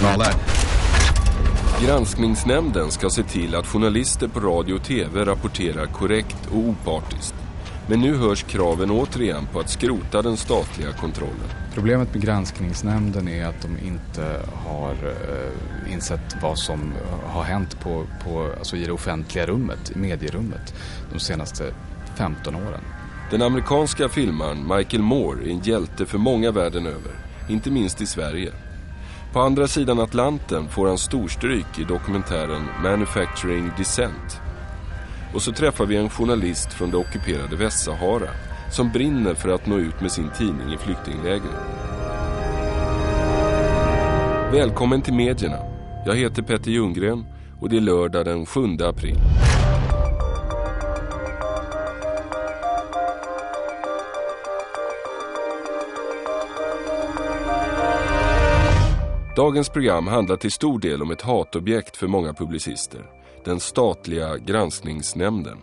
And all that. Granskningsnämnden ska se till att journalister på radio och tv rapporterar korrekt och opartiskt. Men nu hörs kraven återigen på att skrota den statliga kontrollen. Problemet med granskningsnämnden är att de inte har eh, insett vad som har hänt på, på, alltså i det offentliga rummet, i medierummet, de senaste 15 åren. Den amerikanska filmaren Michael Moore är en hjälte för många världen över, inte minst i Sverige. På andra sidan Atlanten får han storstryk i dokumentären Manufacturing Descent. Och så träffar vi en journalist från det ockuperade Västsahara som brinner för att nå ut med sin tidning i flyktinglägren. Välkommen till medierna. Jag heter Petter Ljunggren och det är lördag den 7 april. Dagens program handlar till stor del om ett hatobjekt för många publicister. Den statliga granskningsnämnden.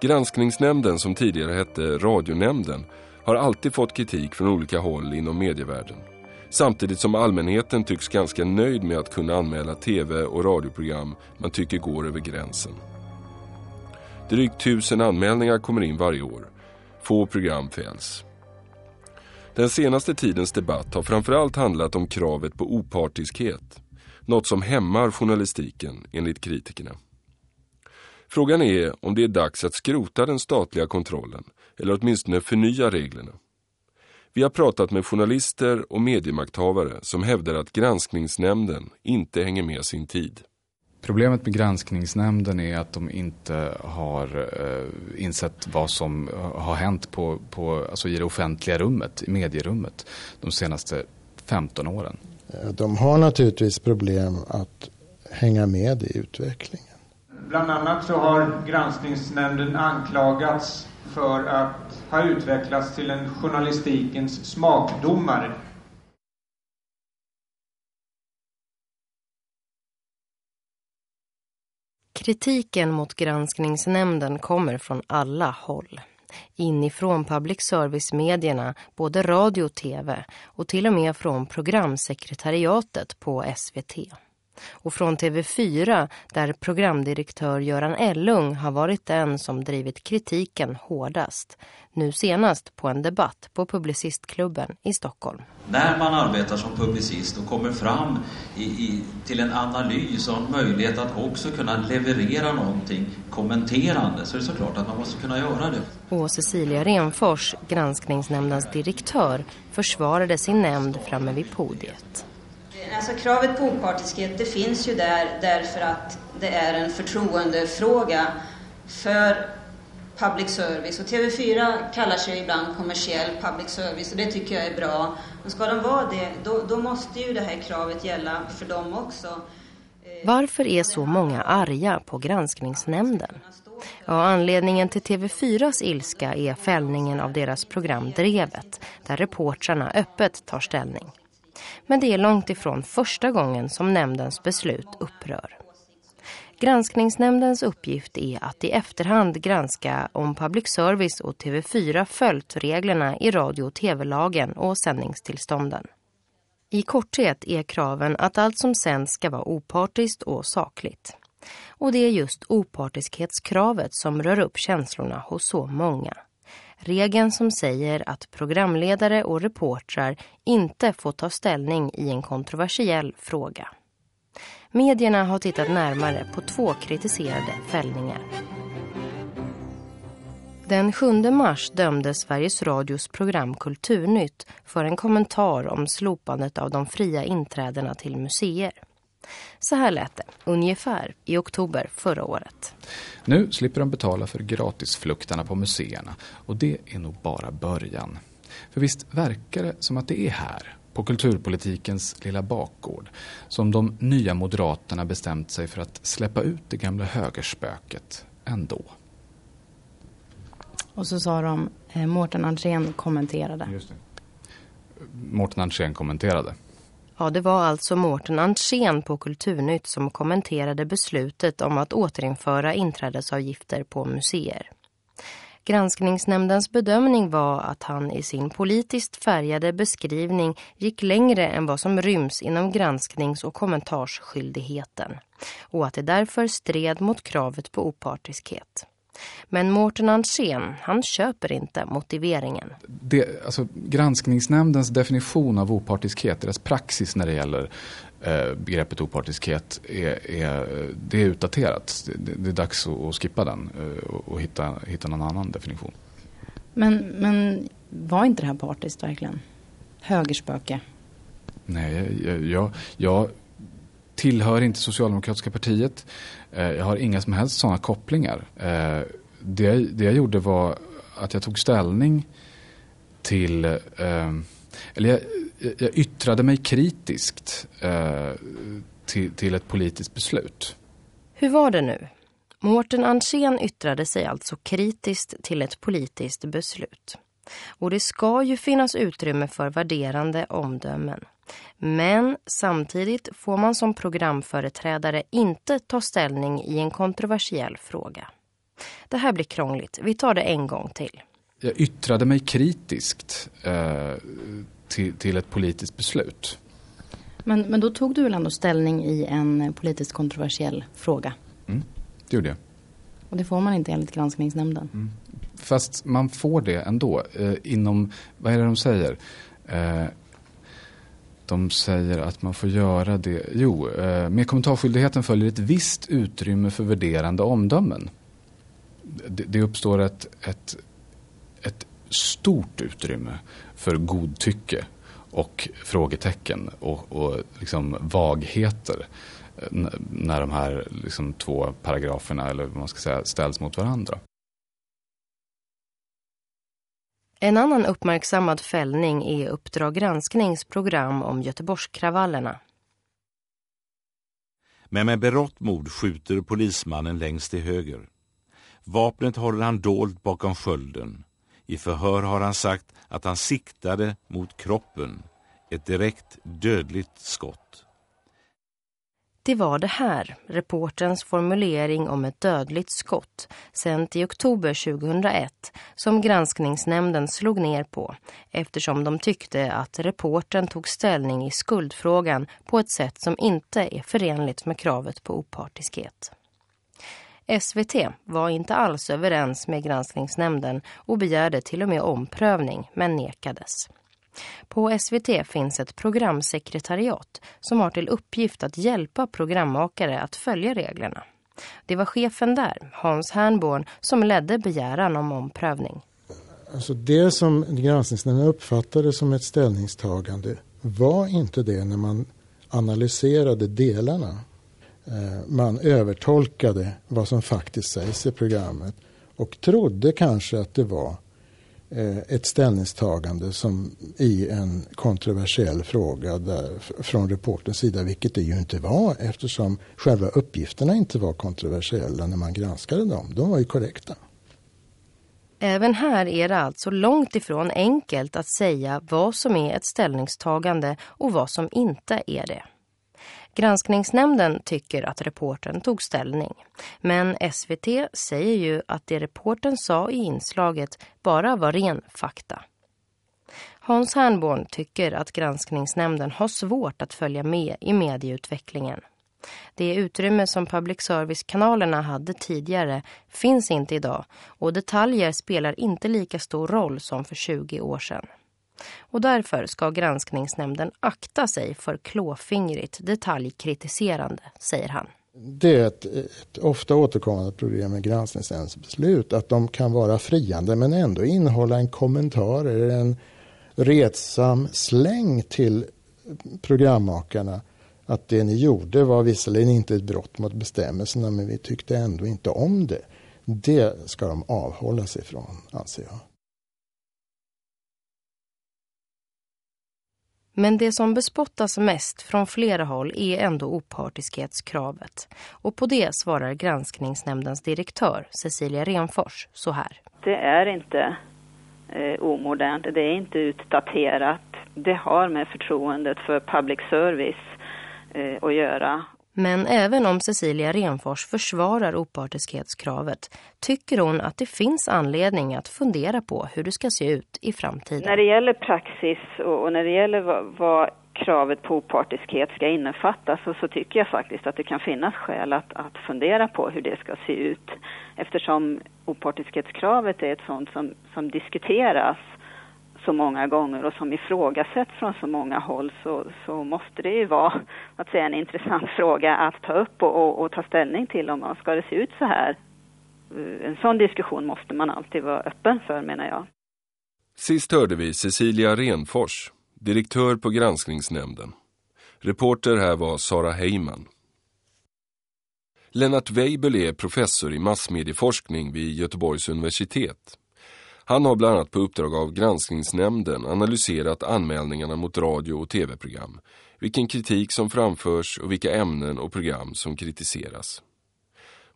Granskningsnämnden som tidigare hette Radionämnden har alltid fått kritik från olika håll inom medievärlden. Samtidigt som allmänheten tycks ganska nöjd med att kunna anmäla tv och radioprogram man tycker går över gränsen. Drygt tusen anmälningar kommer in varje år. Få program fälls. Den senaste tidens debatt har framförallt handlat om kravet på opartiskhet. Något som hämmar journalistiken enligt kritikerna. Frågan är om det är dags att skrota den statliga kontrollen eller åtminstone förnya reglerna. Vi har pratat med journalister och mediemakthavare som hävdar att granskningsnämnden inte hänger med sin tid. Problemet med granskningsnämnden är att de inte har eh, insett vad som har hänt på, på, alltså i det offentliga rummet, i medierummet, de senaste 15 åren. De har naturligtvis problem att hänga med i utvecklingen. Bland annat så har granskningsnämnden anklagats för att ha utvecklats till en journalistikens smakdomare. Kritiken mot granskningsnämnden kommer från alla håll. Inifrån public service-medierna, både radio och tv och till och med från programsekretariatet på SVT. Och från TV4 där programdirektör Göran Ellung har varit den som drivit kritiken hårdast. Nu senast på en debatt på Publicistklubben i Stockholm. När man arbetar som publicist och kommer fram i, i, till en analys och en möjlighet att också kunna leverera någonting kommenterande så är det såklart att man måste kunna göra det. Och Cecilia Renfors, granskningsnämndens direktör, försvarade sin nämnd framme vid podiet. Alltså kravet på opartiskhet det finns ju där därför att det är en förtroendefråga för public service. Och TV4 kallar sig ibland kommersiell public service och det tycker jag är bra. Men ska de vara det, då, då måste ju det här kravet gälla för dem också. Varför är så många arga på granskningsnämnden? Ja, anledningen till TV4s ilska är fällningen av deras program Drevet, där reportrarna öppet tar ställning. Men det är långt ifrån första gången som nämndens beslut upprör. Granskningsnämndens uppgift är att i efterhand granska om public service och TV4 följt reglerna i radio- och tv-lagen och sändningstillstånden. I korthet är kraven att allt som sänds ska vara opartiskt och sakligt. Och det är just opartiskhetskravet som rör upp känslorna hos så många. Regeln som säger att programledare och reportrar inte får ta ställning i en kontroversiell fråga. Medierna har tittat närmare på två kritiserade fällningar. Den 7 mars dömde Sveriges Radios program Kulturnytt för en kommentar om slopandet av de fria inträdena till museer. Så här lät det, ungefär, i oktober förra året. Nu slipper de betala för gratisfluktarna på museerna och det är nog bara början. För visst verkar det som att det är här, på kulturpolitikens lilla bakgård, som de nya moderaterna bestämt sig för att släppa ut det gamla högerspöket ändå. Och så sa de, eh, Mårten Andrén kommenterade. Just det. Mårten Andrén kommenterade. Ja, det var alltså Mårten Antsen på Kulturnytt som kommenterade beslutet om att återinföra inträdesavgifter på museer. Granskningsnämndens bedömning var att han i sin politiskt färgade beskrivning gick längre än vad som ryms inom gransknings- och kommentarsskyldigheten och att det därför stred mot kravet på opartiskhet. Men Mårten Ansén, han köper inte motiveringen. Det, alltså, granskningsnämndens definition av opartiskhet, deras praxis när det gäller eh, begreppet opartiskhet, är, är, det är utdaterat. Det, det är dags att, att skippa den eh, och, och hitta, hitta någon annan definition. Men, men var inte det här partiskt verkligen? Högerspöke? Nej, jag, jag, jag tillhör inte Socialdemokratiska partiet. Eh, jag har inga som helst sådana kopplingar. Eh, det, det, det jag gjorde var att jag tog ställning till, eh, eller jag, jag yttrade mig kritiskt till, till ett politiskt beslut. Hur var det nu? Mårten Ansén yttrade sig alltså kritiskt till ett politiskt beslut. Och det ska ju finnas utrymme för värderande omdömen. Men samtidigt får man som programföreträdare inte ta ställning i en kontroversiell fråga. Det här blir krångligt. Vi tar det en gång till. Jag yttrade mig kritiskt eh, till, till ett politiskt beslut. Men, men då tog du väl ändå ställning i en politiskt kontroversiell fråga? Mm, det gjorde jag. Och det får man inte enligt granskningsnämnden? Mm. Fast man får det ändå eh, inom, vad är det de säger? Eh, de säger att man får göra det. Jo, eh, med kommentarskyldigheten följer ett visst utrymme för värderande omdömen. Det, det uppstår ett, ett, ett stort utrymme för godtycke och frågetecken och, och liksom vagheter eh, när de här liksom två paragraferna eller vad man ska säga ställs mot varandra. En annan uppmärksammad fällning är Uppdrag granskningsprogram om Göteborgskravallerna. Men med berått mod skjuter polismannen längst till höger. Vapnet håller han dolt bakom skölden. I förhör har han sagt att han siktade mot kroppen. Ett direkt dödligt skott. Det var det här, reporterns formulering om ett dödligt skott, sänt i oktober 2001, som granskningsnämnden slog ner på eftersom de tyckte att reporten tog ställning i skuldfrågan på ett sätt som inte är förenligt med kravet på opartiskhet. SVT var inte alls överens med granskningsnämnden och begärde till och med omprövning men nekades. På SVT finns ett programsekretariat som har till uppgift att hjälpa programmakare att följa reglerna. Det var chefen där, Hans Hernborn, som ledde begäran om omprövning. Alltså det som granskningsnämnden uppfattade som ett ställningstagande var inte det när man analyserade delarna. Eh, man övertolkade vad som faktiskt sägs i programmet och trodde kanske att det var Eh, ett ställningstagande som i en kontroversiell fråga där, från reportens sida, vilket det ju inte var eftersom själva uppgifterna inte var kontroversiella när man granskade dem. De var ju korrekta. Även här är det alltså långt ifrån enkelt att säga vad som är ett ställningstagande och vad som inte är det. Granskningsnämnden tycker att reporten tog ställning. Men SVT säger ju att det reporten sa i inslaget bara var ren fakta. Hans Hernborn tycker att granskningsnämnden har svårt att följa med i medieutvecklingen. Det utrymme som public service-kanalerna hade tidigare finns inte idag och detaljer spelar inte lika stor roll som för 20 år sedan. Och därför ska granskningsnämnden akta sig för klåfingrigt detaljkritiserande, säger han. Det är ett, ett ofta återkommande problem med granskningsnämndens beslut att de kan vara friande men ändå innehålla en kommentar eller en retsam släng till programmakarna att det ni gjorde var visserligen inte ett brott mot bestämmelserna men vi tyckte ändå inte om det. Det ska de avhålla sig från, anser jag. Men det som bespottas mest från flera håll är ändå opartiskhetskravet. Och på det svarar granskningsnämndens direktör Cecilia Renfors så här. Det är inte eh, omodernt, det är inte utdaterat. Det har med förtroendet för public service eh, att göra. Men även om Cecilia Renfors försvarar opartiskhetskravet tycker hon att det finns anledning att fundera på hur det ska se ut i framtiden. När det gäller praxis och när det gäller vad, vad kravet på opartiskhet ska innefatta så, så, tycker jag faktiskt att det kan finnas skäl att, att fundera på hur det ska se ut eftersom opartiskhetskravet är ett sånt som, som diskuteras så många gånger och som ifrågasätts från så många håll så, så måste det ju vara att säga, en intressant fråga att ta upp och, och, och ta ställning till om man ska det se ut så här. Eh, en sån diskussion måste man alltid vara öppen för menar jag. Sist hörde vi Cecilia Renfors, direktör på granskningsnämnden. Reporter här var Sara Heyman. Lennart Weibel är professor i massmedieforskning vid Göteborgs universitet. Han har bland annat på uppdrag av granskningsnämnden analyserat anmälningarna mot radio- och tv-program, vilken kritik som framförs och vilka ämnen och program som kritiseras.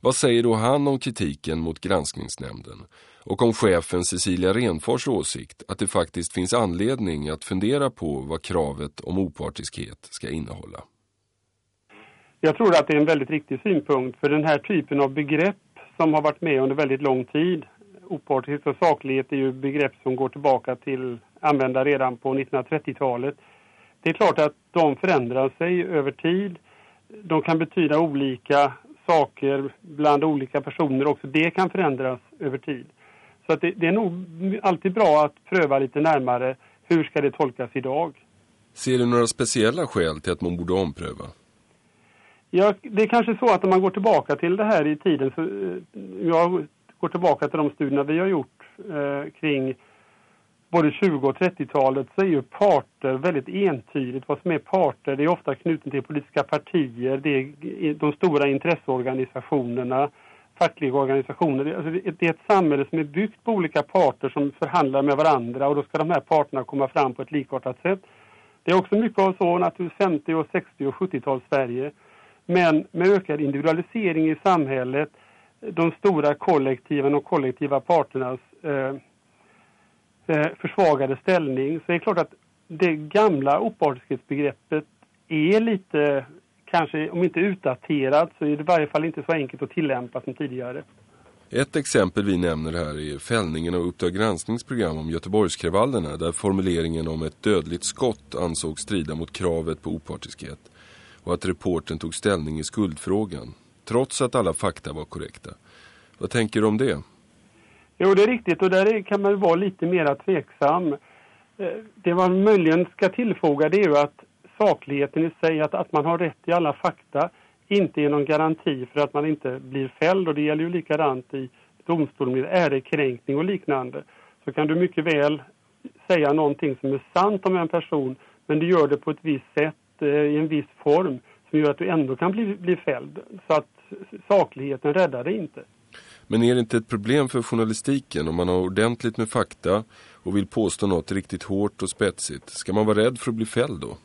Vad säger då han om kritiken mot granskningsnämnden och om chefen Cecilia Renfors åsikt att det faktiskt finns anledning att fundera på vad kravet om opartiskhet ska innehålla? Jag tror att det är en väldigt riktig synpunkt för den här typen av begrepp som har varit med under väldigt lång tid opartiskhet och saklighet är ju begrepp som går tillbaka till använda redan på 1930-talet. Det är klart att de förändrar sig över tid. De kan betyda olika saker bland olika personer. Också det kan förändras över tid. Så det, det, är nog alltid bra att pröva lite närmare hur ska det tolkas idag. Ser du några speciella skäl till att man borde ompröva? Ja, det är kanske så att om man går tillbaka till det här i tiden så eh, jag går tillbaka till de studierna vi har gjort eh, kring både 20 och 30-talet så är ju parter väldigt entydigt vad som är parter. Det är ofta knutet till politiska partier, det är de stora intresseorganisationerna, fackliga organisationer. Alltså det är ett samhälle som är byggt på olika parter som förhandlar med varandra och då ska de här parterna komma fram på ett likartat sätt. Det är också mycket av så naturligtvis 50 och 60 och 70-tals Sverige. Men med ökad individualisering i samhället de stora kollektiven och kollektiva parternas eh, eh, försvagade ställning så det är klart att det gamla opartiskhetsbegreppet är lite, kanske om inte utdaterat så är det i varje fall inte så enkelt att tillämpa som tidigare. Ett exempel vi nämner här är fällningen av Uppdrag granskningsprogram om Göteborgskravallerna där formuleringen om ett dödligt skott ansågs strida mot kravet på opartiskhet och att reporten tog ställning i skuldfrågan trots att alla fakta var korrekta. Vad tänker du om det? Jo, det är riktigt och där kan man vara lite mer tveksam. Eh, det man möjligen ska tillfoga det är ju att sakligheten i sig, att, att man har rätt i alla fakta, inte är någon garanti för att man inte blir fälld och det gäller ju likadant i domstol med ärekränkning och liknande. Så kan du mycket väl säga någonting som är sant om en person men du gör det på ett visst sätt, eh, i en viss form som gör att du ändå kan bli, bli fälld. Så att sakligheten räddar det inte. Men är det inte ett problem för journalistiken om man har ordentligt med fakta och vill påstå något riktigt hårt och spetsigt? Ska man vara rädd för att bli fälld då?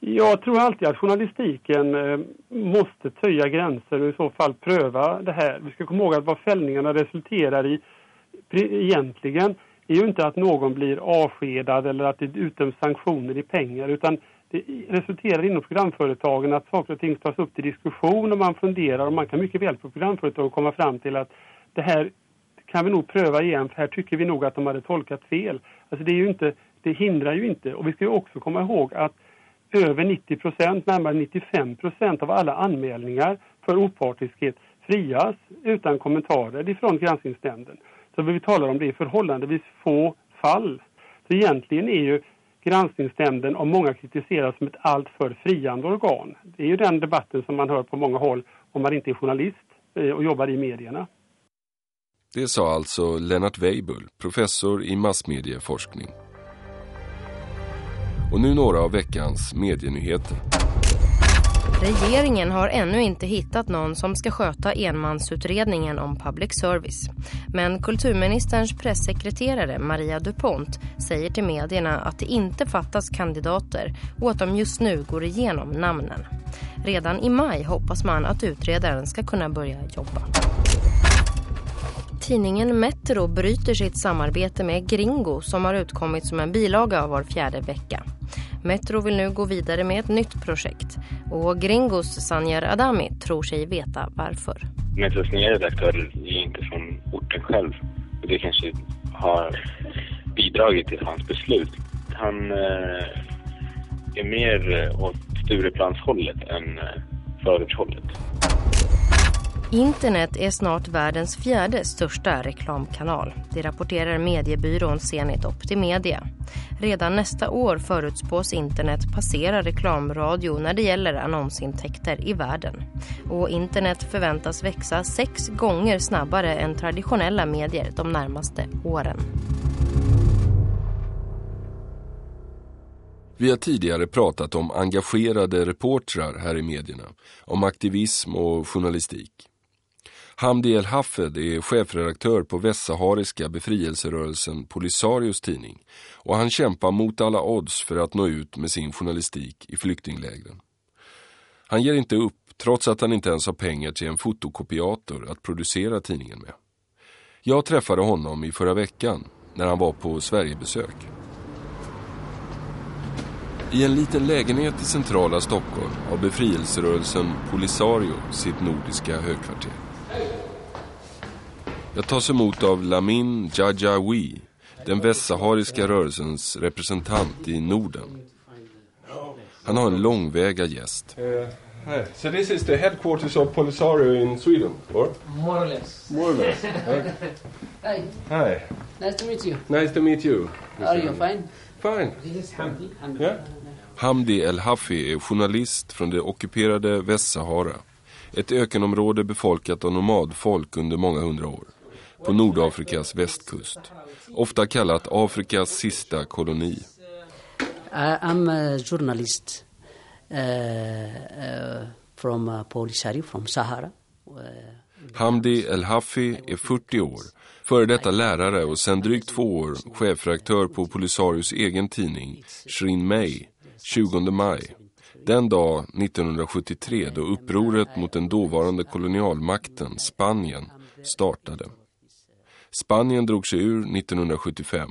Jag tror alltid att journalistiken eh, måste töja gränser och i så fall pröva det här. Vi ska komma ihåg att vad fällningarna resulterar i egentligen är ju inte att någon blir avskedad eller att det utdöms sanktioner i pengar utan det resulterar inom programföretagen att saker och ting tas upp till diskussion och man funderar och man kan mycket väl på programföretag komma fram till att det här kan vi nog pröva igen för här tycker vi nog att de hade tolkat fel. Alltså det är ju inte, det hindrar ju inte och vi ska ju också komma ihåg att över 90 procent, närmare 95 procent av alla anmälningar för opartiskhet frias utan kommentarer ifrån granskningsnämnden. Så vi talar om det i förhållandevis få fall. Så egentligen är ju granskningsnämnden och många kritiseras som ett alltför friande organ. Det är ju den debatten som man hör på många håll om man inte är journalist eh, och jobbar i medierna. Det sa alltså Lennart Weibull, professor i massmedieforskning. Och nu några av veckans medienyheter. Regeringen har ännu inte hittat någon som ska sköta enmansutredningen om public service. Men kulturministerns pressekreterare Maria Dupont säger till medierna att det inte fattas kandidater och att de just nu går igenom namnen. Redan i maj hoppas man att utredaren ska kunna börja jobba. Tidningen Metro bryter sitt samarbete med Gringo som har utkommit som en bilaga var fjärde vecka. Metro vill nu gå vidare med ett nytt projekt och Gringos Sanjar Adami tror sig veta varför. Metros nya redaktör är inte från orten själv och det kanske har bidragit till hans beslut. Han eh, är mer åt Stureplanshållet än eh, förortshållet. Internet är snart världens fjärde största reklamkanal. Det rapporterar mediebyrån Zenit Optimedia. Redan nästa år förutspås internet passera reklamradio när det gäller annonsintäkter i världen. Och internet förväntas växa sex gånger snabbare än traditionella medier de närmaste åren. Vi har tidigare pratat om engagerade reportrar här i medierna, om aktivism och journalistik. Hamdi El Hafed är chefredaktör på västsahariska befrielserörelsen Polisarios tidning och han kämpar mot alla odds för att nå ut med sin journalistik i flyktinglägren. Han ger inte upp trots att han inte ens har pengar till en fotokopiator att producera tidningen med. Jag träffade honom i förra veckan när han var på Sverigebesök. I en liten lägenhet i centrala Stockholm har befrielserörelsen Polisario sitt nordiska högkvarter. Jag tas emot av Lamin Jajawi, den västsahariska rörelsens representant i Norden. Han har en långväga gäst. Uh, hi. So this is the headquarters of Polisario in Sweden, or? More or less. More or less. Hi. Hi. Nice to meet you. Nice to meet you. Are you fine? Fine. This is Hamdi. Hamdi. Yeah. Hamdi El Hafi är journalist från det ockuperade Västsahara. Ett ökenområde befolkat av nomadfolk under många hundra år. På Nordafrikas västkust. Ofta kallat Afrikas sista koloni. I'm a journalist uh, uh, from uh, Polisario, from Sahara. Hamdi El Hafi är 40 år. Före detta lärare och sedan drygt två år chefredaktör på Polisarios egen tidning Shrin May 20 maj. Den dag 1973 då upproret mot den dåvarande kolonialmakten Spanien startade. Spanien drog sig ur 1975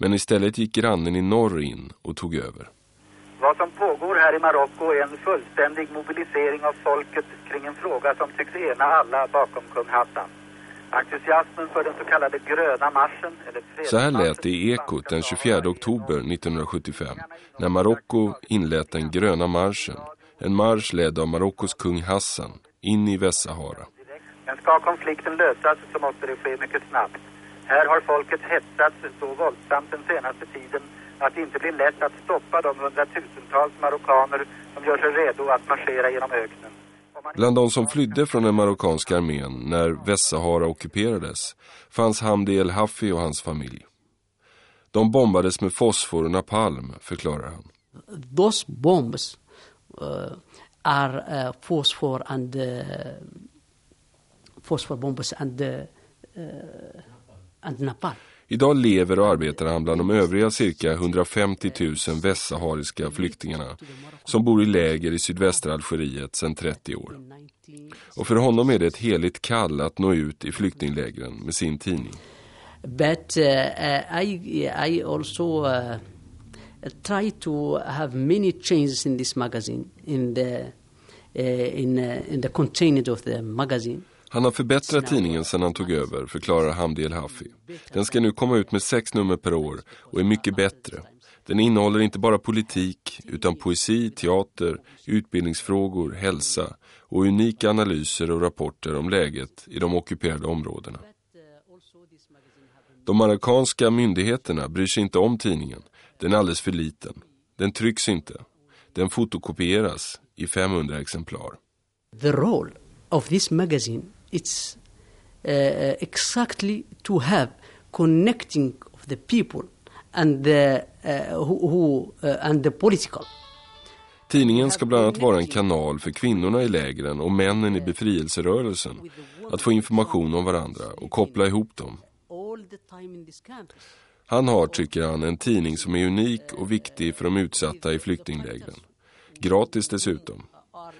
men istället gick grannen i norr in och tog över. Vad som pågår här i Marocko är en fullständig mobilisering av folket kring en fråga som tycks ena alla bakom kung Hassan. Entusiasmen för den så kallade gröna marschen eller Så här lät det i Ekot den 24 oktober 1975 när Marocko inlät den gröna marschen. En marsch ledd av Marockos kung Hassan in i Västsahara. Men ska konflikten lösas så måste det ske mycket snabbt. Här har folket hetsats så våldsamt den senaste tiden att det inte blir lätt att stoppa de hundratusentals marockaner som gör sig redo att marschera genom öknen. Bland de som flydde från den marockanska armén när Västsahara ockuperades fanns Hamdi El Hafi och hans familj. De bombades med fosfor och napalm, förklarar han. Those bombs uh, are uh, phosphor and uh, phosphor bombs and, uh, and napalm. Idag lever och arbetar han bland de övriga cirka 150 000 västsahariska flyktingarna som bor i läger i sydvästra Algeriet sedan 30 år. Och för honom är det ett heligt kall att nå ut i flyktinglägren med sin tidning. But uh, I, I also uh, try to have many changes in this magazine, in the, uh, in, uh, in the content of the magazine. Han har förbättrat tidningen sedan han tog över, förklarar Hamdi El Hafi. Den ska nu komma ut med sex nummer per år och är mycket bättre. Den innehåller inte bara politik utan poesi, teater, utbildningsfrågor, hälsa och unika analyser och rapporter om läget i de ockuperade områdena. De marockanska myndigheterna bryr sig inte om tidningen. Den är alldeles för liten. Den trycks inte. Den fotokopieras i 500 exemplar. The role of this magazine it's uh, exactly to have connecting of the people and the, uh, who, who uh, and the political. Tidningen ska bland annat vara en kanal för kvinnorna i lägren och männen i befrielserörelsen att få information om varandra och koppla ihop dem. Han har, tycker han, en tidning som är unik och viktig för de utsatta i flyktinglägren. Gratis dessutom.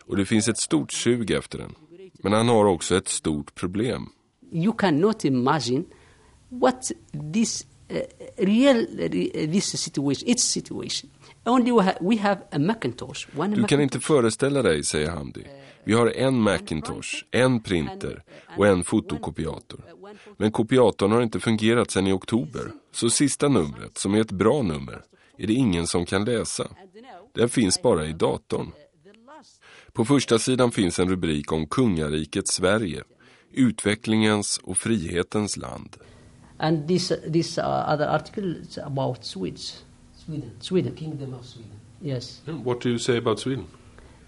Och det finns ett stort sug efter den. Men han har också ett stort problem. You cannot imagine what this uh, real uh, this situation, its situation. only we ha- we have a Macintosh. One Du kan Macintosh. inte föreställa dig, säger Hamdi. Vi har en Macintosh, en printer och en fotokopiator. Men kopiatorn har inte fungerat sedan i oktober. Så sista numret, som är ett bra nummer, är det ingen som kan läsa. Den finns bara i datorn. På första sidan finns en rubrik om kungariket Sverige, utvecklingens och frihetens land. And this this uh, other article is about Swedes. Sweden. Sweden. Kingdom of Sweden. Yes. What do you say about Sweden?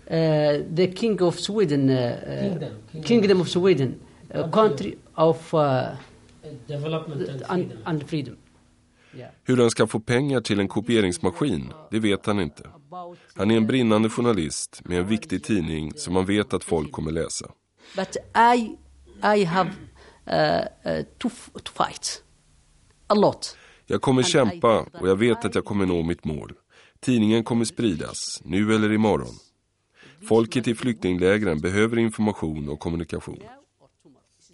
Uh, the king of Sweden. Uh, uh, Kingdom. Kingdom. of Sweden. A country of uh, Development and and, freedom. and freedom. Hur han ska få pengar till en kopieringsmaskin, det vet han inte. Han är en brinnande journalist med en viktig tidning som han vet att folk kommer läsa. But I I have uh, uh, to fight a lot. Jag kommer kämpa och jag vet att jag kommer nå mitt mål. Tidningen kommer spridas, nu eller imorgon. Folket i flyktinglägren behöver information och kommunikation.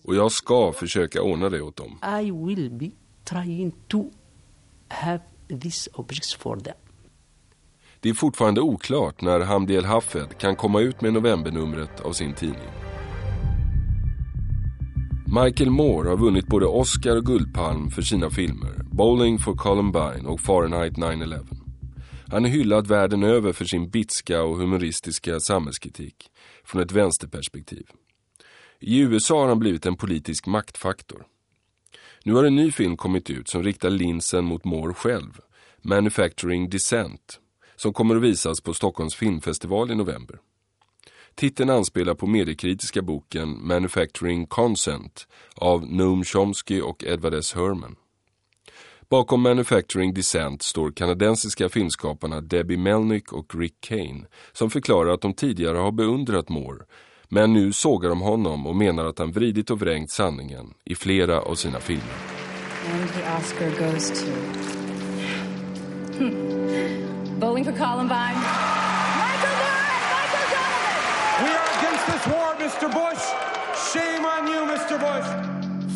Och jag ska försöka ordna det åt dem. I will be trying to have these objects for them. Det är fortfarande oklart när Hamdi El Hafed kan komma ut med novembernumret av sin tidning. Michael Moore har vunnit både Oscar och Guldpalm för sina filmer Bowling for Columbine och Fahrenheit 9-11. Han är hyllad världen över för sin bitska och humoristiska samhällskritik från ett vänsterperspektiv. I USA har han blivit en politisk maktfaktor. Nu har en ny film kommit ut som riktar linsen mot Moore själv, Manufacturing Descent, som kommer att visas på Stockholms filmfestival i november. Titeln anspelar på mediekritiska boken Manufacturing Consent av Noam Chomsky och Edward S. Herman. Bakom Manufacturing Descent står kanadensiska filmskaparna Debbie Melnick och Rick Kane som förklarar att de tidigare har beundrat Moore men nu sågar de honom och menar att han vridit och vrängt sanningen i flera av sina filmer. And the Oscar goes to. Bowling for Columbine. Michael Moore! Michael Donovan! We are against this war, Mr. Bush. Shame on you, Mr. Bush.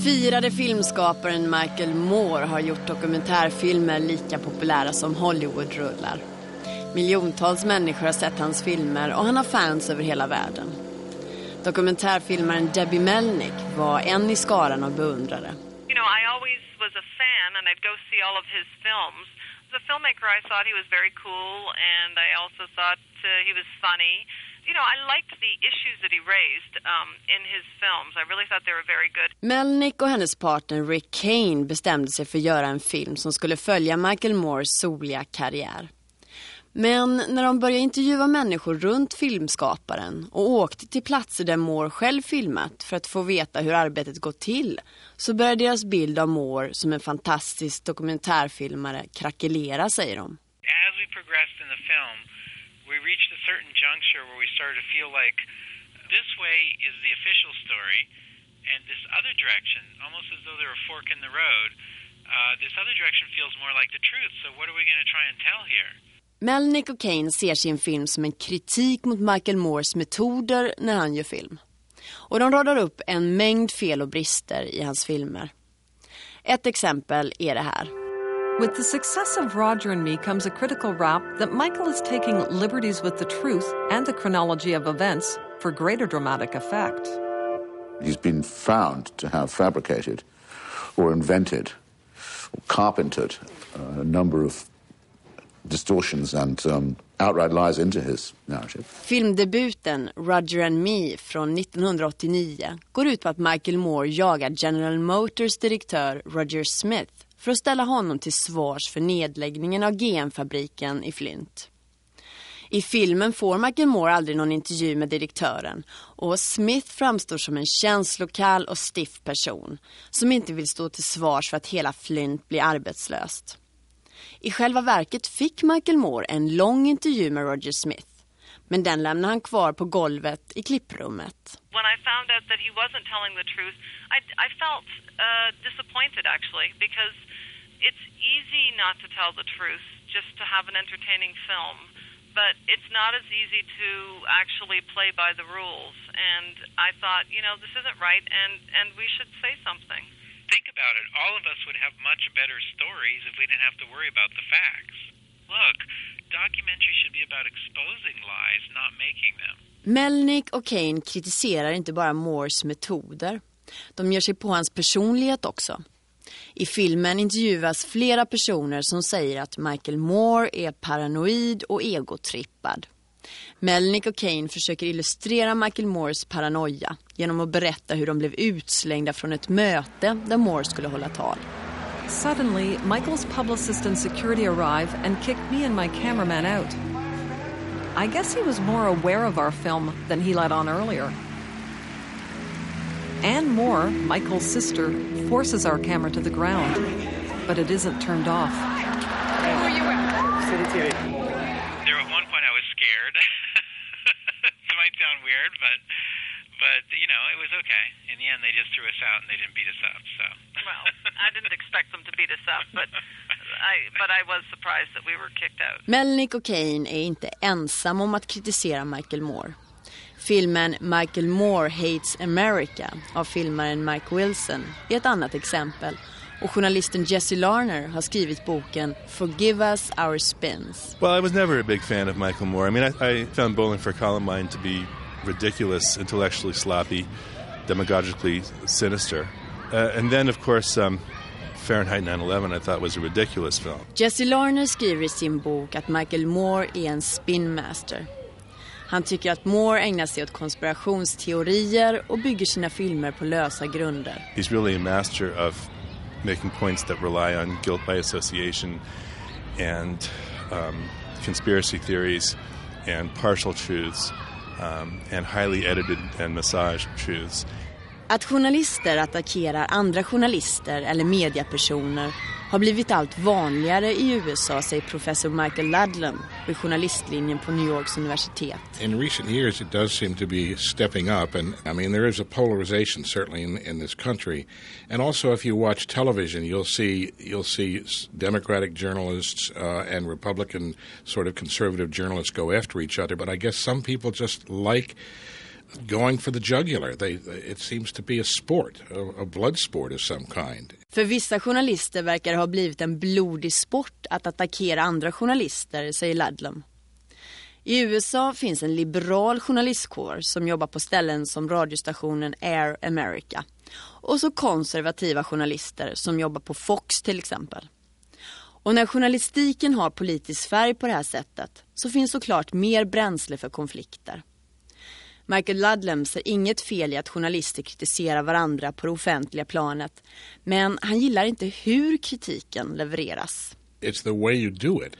Firade filmskaparen Michael Moore har gjort dokumentärfilmer lika populära som Hollywoodrullar. Miljontals människor har sett hans filmer och han har fans över hela världen. Dokumentärfilmaren Debbie Melnick var en i skaran av beundrare. You know, I always was a fan and I'd go see all of his films. As a filmmaker, I thought he was very cool and I also thought uh, he was funny. You know, I liked the issues that he raised um, in his films. I really thought they were very good. Melnick och hennes partner Rick Kane bestämde sig för att göra en film som skulle följa Michael Moores soliga karriär. Men när de började intervjua människor runt filmskaparen och åkte till platser där Moore själv filmat för att få veta hur arbetet gått till så började deras bild av Moore som en fantastisk dokumentärfilmare krackelera, säger de. as we progressed in the film, we reached a certain juncture where we started to feel like this way is the official story, and this other direction, almost as though there were a fork in the road, uh, this other direction feels more like the truth. So what are we going to try and tell here? Melnick och Kane ser sin film som en kritik mot Michael Moores metoder när han gör film. Och de radar upp en mängd fel och brister i hans filmer. Ett exempel är det här. With the success of Roger and Me comes a critical rap that Michael is taking liberties with the truth and the chronology of events for greater dramatic effect. He's been found to have fabricated or invented or carpentered a number of distortions and um, outright lies into his narrative. Filmdebuten Roger and Me från 1989 går ut på att Michael Moore jagar General Motors direktör Roger Smith för att ställa honom till svars för nedläggningen av GM-fabriken i Flint. I filmen får Michael Moore aldrig någon intervju med direktören och Smith framstår som en känslokall och stiff person som inte vill stå till svars för att hela Flint blir arbetslöst. I själva verket fick Michael Moore en lång intervju med Roger Smith men den lämnar han kvar på golvet i klipprummet. When I found out that he wasn't telling the truth, I, I felt uh, disappointed actually because it's easy not to tell the truth, just to have an entertaining film. But it's not as easy to actually play by the rules. And I thought, you know, this isn't right, and, and we should say something. Think about it. All of us would have much better stories if we didn't have to worry about the facts. Look, documentary should be about exposing lies, not making them. Melnick och Kane kritiserar inte bara Moores metoder. De ger sig på hans personlighet också. I filmen intervjuas flera personer som säger att Michael Moore är paranoid och egotrippad. Melnick och Kane försöker illustrera Michael Moores paranoia genom att berätta hur de blev utslängda från ett möte där Moore skulle hålla tal. Suddenly, Michael's publicist and security arrive and kick me and my cameraman out. I guess he was more aware of our film than he let on earlier. Anne Moore, Michael's sister, forces our camera to the ground, but it isn't turned off. Who are you with? City TV. There at one point I was scared. it weird, but but you know it was okay. In the end, they just threw us out and they didn't beat us up. So Well, I didn't expect them to beat us up, but I but I was surprised that we were kicked out. Melnick och Kane är inte ensam om att kritisera Michael Moore. Filmen Michael Moore Hates America av filmaren Mike Wilson är ett annat exempel. Och journalisten Jesse Larner har skrivit boken Forgive Us Our Spins. Well, I was never a big fan of Michael Moore. I mean, I, I found Bowling for Columbine to be ridiculous, intellectually sloppy, demagogically sinister. Uh, and then, of course, um, Fahrenheit 9/11 I thought was a ridiculous film. Jesse Larner skriver i sin bok att Michael Moore är en spinmaster. Han tycker att Moore ägnar sig åt konspirationsteorier och bygger sina filmer på lösa grunder. He's really a master of making points that rely on guilt by association and um, conspiracy theories and partial truths um, and highly edited and massaged truths. Att journalister attackerar andra journalister eller mediepersoner har blivit allt vanligare i USA, säger professor Michael vid journalistlinjen på New Yorks universitet. In recent years, it does seem to be stepping up, and I mean there is a polarization certainly in, in this country, and also if you watch television, you'll see you'll see Democratic journalists uh, and Republican sort of conservative journalists go after each other. But I guess some people just like going for the jugular. They it seems to be a sport, a, a blood sport of some kind. För vissa journalister verkar det ha blivit en blodig sport att attackera andra journalister, säger Ludlam. I USA finns en liberal journalistkår som jobbar på ställen som radiostationen Air America. Och så konservativa journalister som jobbar på Fox till exempel. Och när journalistiken har politisk färg på det här sättet så finns såklart mer bränsle för konflikter. Michael Ludlam ser inget fel i att journalister kritiserar varandra på det offentliga planet. Men han gillar inte hur kritiken levereras. It's the way you do it.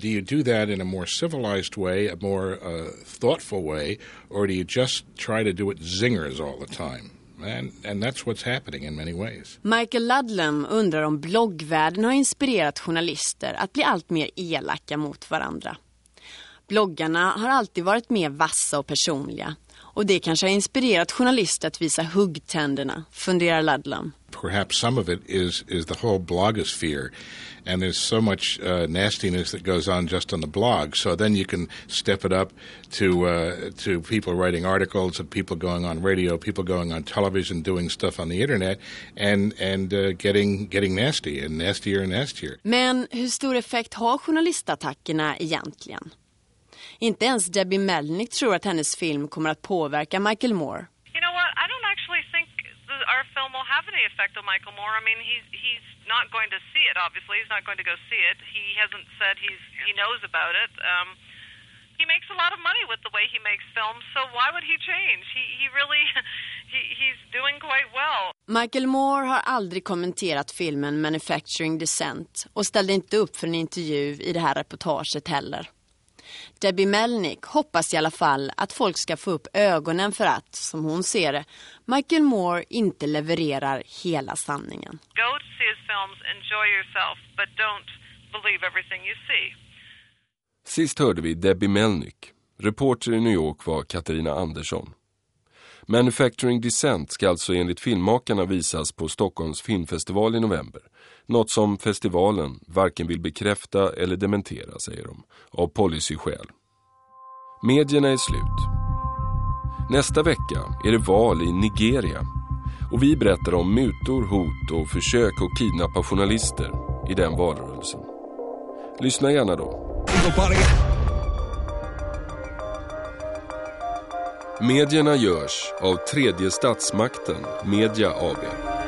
Do you do that in a more civilized way, a more uh, thoughtful way, or do you just try to do it zingers all the time? And, and that's what's happening in many ways. Michael Ludlam undrar om bloggvärlden har inspirerat journalister att bli allt mer elaka mot varandra. Bloggarna har alltid varit mer vassa och personliga. Och det kanske har inspirerat journalister att visa huggtänderna, funderar Ludlam. Perhaps some of it is, is the whole blogosphere. And there's so much uh, nastiness that goes on just on the blog. So then you can step it up to, uh, to people writing articles, and people going on radio, people going on television, doing stuff on the internet, and, and uh, getting, getting nasty and nastier and nastier. Men hur stor effekt har journalistattackerna egentligen? Inte ens Debbie Melnick tror att hennes film kommer att påverka Michael Moore. You know what? I don't actually think our film will have any effect on Michael Moore. I mean, he's he's not going to see it. Obviously, he's not going to go see it. He hasn't said he's he knows about it. Um, he makes a lot of money with the way he makes films, so why would he change? He he really he, he's doing quite well. Michael Moore har aldrig kommenterat filmen Manufacturing Descent och ställde inte upp för en intervju i det här reportaget heller. Debbie Melnick hoppas i alla fall att folk ska få upp ögonen för att, som hon ser det, Michael Moore inte levererar hela sanningen. Go to see his films, enjoy yourself, but don't believe everything you see. Sist hörde vi Debbie Melnick. Reporter i New York var Katarina Andersson. Manufacturing Descent ska alltså enligt filmmakarna visas på Stockholms filmfestival i november. Något som festivalen varken vill bekräfta eller dementera, säger de, av policyskäl. Medierna är slut. Nästa vecka är det val i Nigeria och vi berättar om mutor, hot och försök att kidnappa journalister i den valrörelsen. Lyssna gärna då. Medierna görs av tredje statsmakten, Media AB.